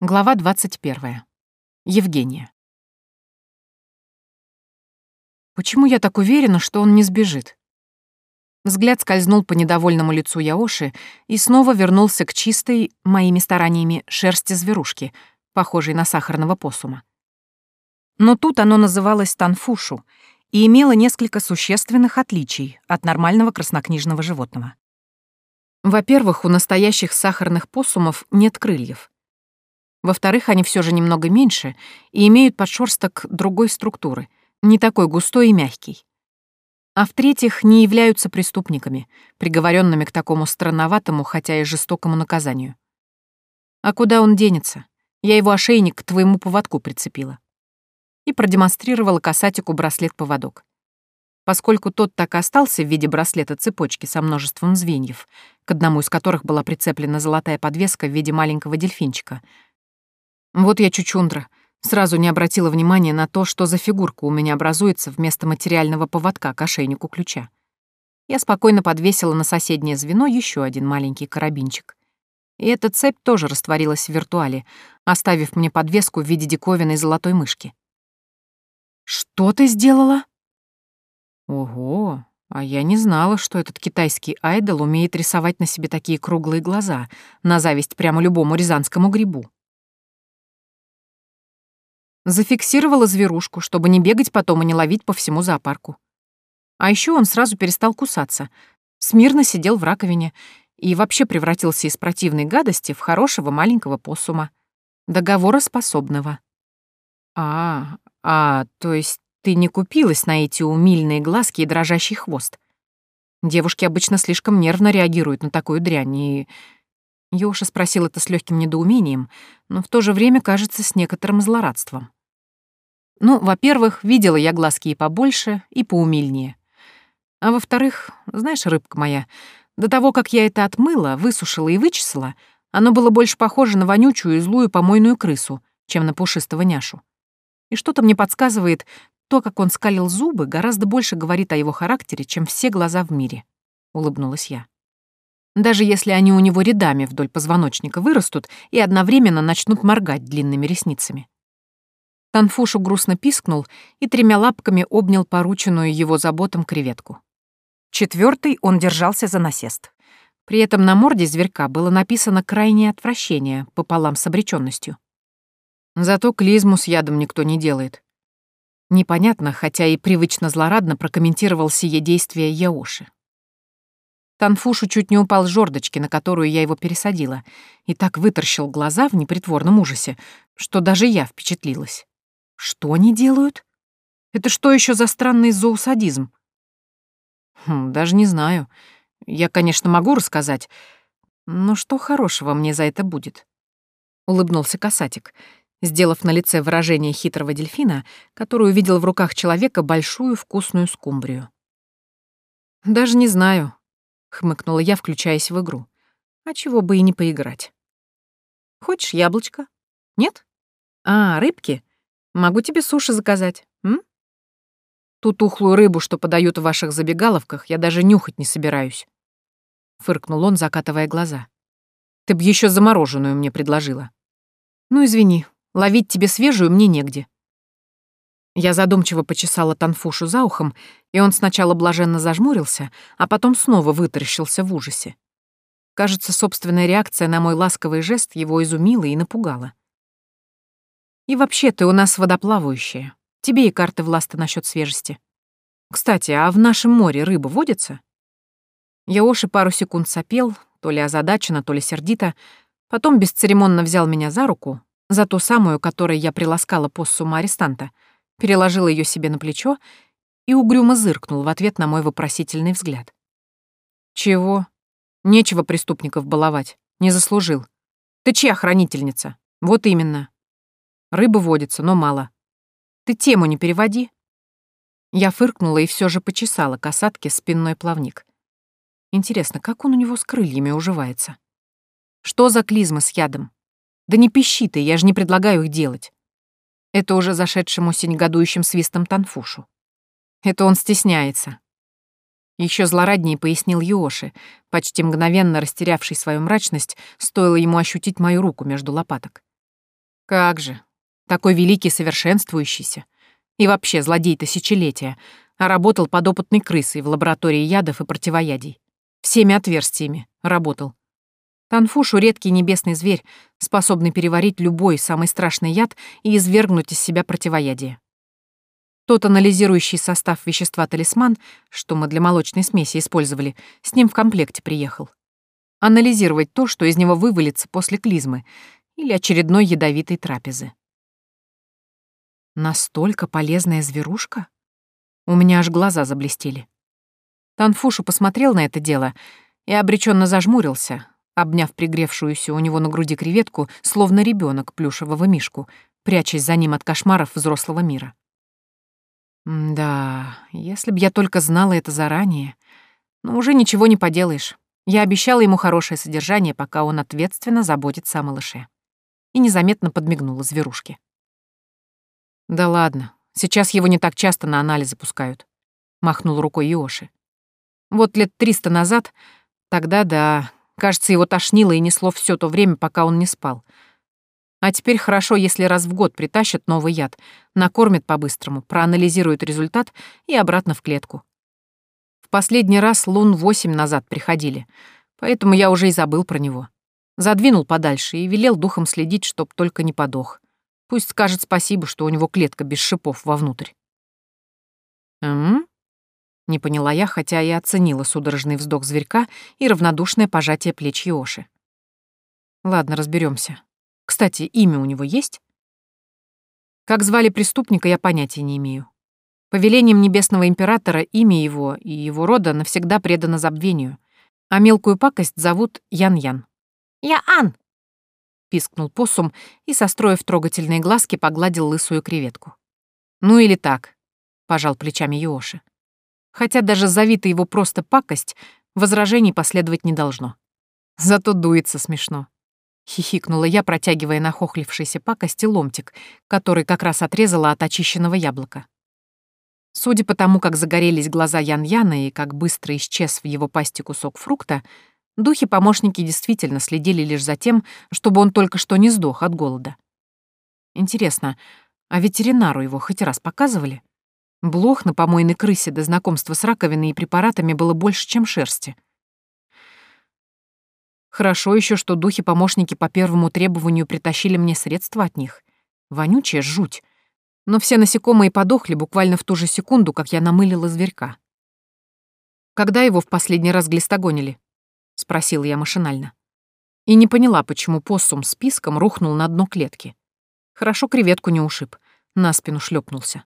Глава 21. Евгения. Почему я так уверена, что он не сбежит? Взгляд скользнул по недовольному лицу Яоши и снова вернулся к чистой, моими стараниями, шерсти зверушки, похожей на сахарного посума. Но тут оно называлось танфушу и имело несколько существенных отличий от нормального краснокнижного животного. Во-первых, у настоящих сахарных посумов нет крыльев — во-вторых, они все же немного меньше и имеют подшерсток другой структуры, не такой густой и мягкий. А в-третьих, не являются преступниками, приговоренными к такому странноватому, хотя и жестокому наказанию. А куда он денется? Я его ошейник к твоему поводку прицепила. И продемонстрировала касатику браслет-поводок. Поскольку тот так и остался в виде браслета-цепочки со множеством звеньев, к одному из которых была прицеплена золотая подвеска в виде маленького дельфинчика — вот я чучундра. Сразу не обратила внимания на то, что за фигурка у меня образуется вместо материального поводка к ошейнику ключа. Я спокойно подвесила на соседнее звено еще один маленький карабинчик. И эта цепь тоже растворилась в виртуале, оставив мне подвеску в виде диковинной золотой мышки. «Что ты сделала?» «Ого, а я не знала, что этот китайский айдол умеет рисовать на себе такие круглые глаза, на зависть прямо любому рязанскому грибу». Зафиксировала зверушку, чтобы не бегать потом и не ловить по всему зоопарку. А еще он сразу перестал кусаться, смирно сидел в раковине и вообще превратился из противной гадости в хорошего маленького посума, договороспособного. А, а, то есть ты не купилась на эти умильные глазки и дрожащий хвост. Девушки обычно слишком нервно реагируют на такую дрянь, и... Йоша спросил это с легким недоумением, но в то же время, кажется, с некоторым злорадством. Ну, во-первых, видела я глазки и побольше, и поумильнее. А во-вторых, знаешь, рыбка моя, до того, как я это отмыла, высушила и вычесала, оно было больше похоже на вонючую и злую помойную крысу, чем на пушистого няшу. И что-то мне подсказывает, то, как он скалил зубы, гораздо больше говорит о его характере, чем все глаза в мире, — улыбнулась я. Даже если они у него рядами вдоль позвоночника вырастут и одновременно начнут моргать длинными ресницами. Танфушу грустно пискнул и тремя лапками обнял порученную его заботам креветку. Четвертый он держался за насест. При этом на морде зверька было написано крайнее отвращение пополам с обреченностью. Зато клизму с ядом никто не делает. Непонятно, хотя и привычно злорадно прокомментировал сие действие Яоши. Танфушу чуть не упал с жердочки, на которую я его пересадила, и так выторщил глаза в непритворном ужасе, что даже я впечатлилась. Что они делают? Это что еще за странный зоосадизм? Хм, даже не знаю. Я, конечно, могу рассказать, но что хорошего мне за это будет? Улыбнулся касатик, сделав на лице выражение хитрого дельфина, который увидел в руках человека большую вкусную скумбрию. «Даже не знаю», — хмыкнула я, включаясь в игру. «А чего бы и не поиграть?» «Хочешь яблочко? Нет? А, рыбки? Могу тебе суши заказать, м? Ту тухлую рыбу, что подают в ваших забегаловках, я даже нюхать не собираюсь. Фыркнул он, закатывая глаза. Ты б еще замороженную мне предложила. Ну, извини, ловить тебе свежую мне негде. Я задумчиво почесала Танфушу за ухом, и он сначала блаженно зажмурился, а потом снова вытаращился в ужасе. Кажется, собственная реакция на мой ласковый жест его изумила и напугала. И вообще ты у нас водоплавающая. Тебе и карты власты насчет свежести. Кстати, а в нашем море рыба водится? Яоши пару секунд сопел, то ли озадаченно, то ли сердито, потом бесцеремонно взял меня за руку, за ту самую, которой я приласкала поссума арестанта, переложил ее себе на плечо и угрюмо зыркнул в ответ на мой вопросительный взгляд. «Чего? Нечего преступников баловать. Не заслужил. Ты чья хранительница? Вот именно. Рыба водится, но мало. Ты тему не переводи. Я фыркнула и все же почесала касатки спинной плавник. Интересно, как он у него с крыльями уживается? Что за клизма с ядом? Да не пищи ты, я же не предлагаю их делать. Это уже зашедшему синегодующим свистом Танфушу. Это он стесняется. Еще злораднее пояснил Йоши, почти мгновенно растерявший свою мрачность, стоило ему ощутить мою руку между лопаток. Как же, такой великий совершенствующийся. И вообще злодей тысячелетия, а работал подопытной крысой в лаборатории ядов и противоядий. Всеми отверстиями работал. Танфушу — редкий небесный зверь, способный переварить любой самый страшный яд и извергнуть из себя противоядие. Тот анализирующий состав вещества талисман, что мы для молочной смеси использовали, с ним в комплекте приехал. Анализировать то, что из него вывалится после клизмы или очередной ядовитой трапезы. Настолько полезная зверушка? У меня аж глаза заблестели. Танфушу посмотрел на это дело и обреченно зажмурился, обняв пригревшуюся у него на груди креветку, словно ребенок плюшевого мишку, прячась за ним от кошмаров взрослого мира. Да, если б я только знала это заранее. Но уже ничего не поделаешь. Я обещала ему хорошее содержание, пока он ответственно заботится о малыше. И незаметно подмигнула зверушке. Да ладно, сейчас его не так часто на анализы пускают. Махнул рукой Йоши. Вот лет триста назад, тогда да, кажется, его тошнило и несло все то время, пока он не спал — а теперь хорошо, если раз в год притащат новый яд, накормят по-быстрому, проанализируют результат и обратно в клетку. В последний раз лун восемь назад приходили, поэтому я уже и забыл про него. Задвинул подальше и велел духом следить, чтоб только не подох. Пусть скажет спасибо, что у него клетка без шипов вовнутрь. «М?», Не поняла я, хотя и оценила судорожный вздох зверька и равнодушное пожатие плеч Йоши. Ладно, разберемся. Кстати, имя у него есть? Как звали преступника, я понятия не имею. По велениям Небесного Императора имя его и его рода навсегда предано забвению, а мелкую пакость зовут Ян-Ян. «Я-Ан!» — пискнул посум и, состроив трогательные глазки, погладил лысую креветку. «Ну или так», — пожал плечами Йоши. Хотя даже завита его просто пакость, возражений последовать не должно. Зато дуется смешно. — хихикнула я, протягивая нахохлившийся пакости ломтик, который как раз отрезала от очищенного яблока. Судя по тому, как загорелись глаза Ян-Яна и как быстро исчез в его пасти кусок фрукта, духи-помощники действительно следили лишь за тем, чтобы он только что не сдох от голода. Интересно, а ветеринару его хоть раз показывали? Блох на помойной крысе до знакомства с раковиной и препаратами было больше, чем шерсти — Хорошо еще, что духи-помощники по первому требованию притащили мне средства от них. Вонючая жуть. Но все насекомые подохли буквально в ту же секунду, как я намылила зверька. «Когда его в последний раз глистогонили?» — спросила я машинально. И не поняла, почему поссум с писком рухнул на дно клетки. Хорошо креветку не ушиб, на спину шлепнулся.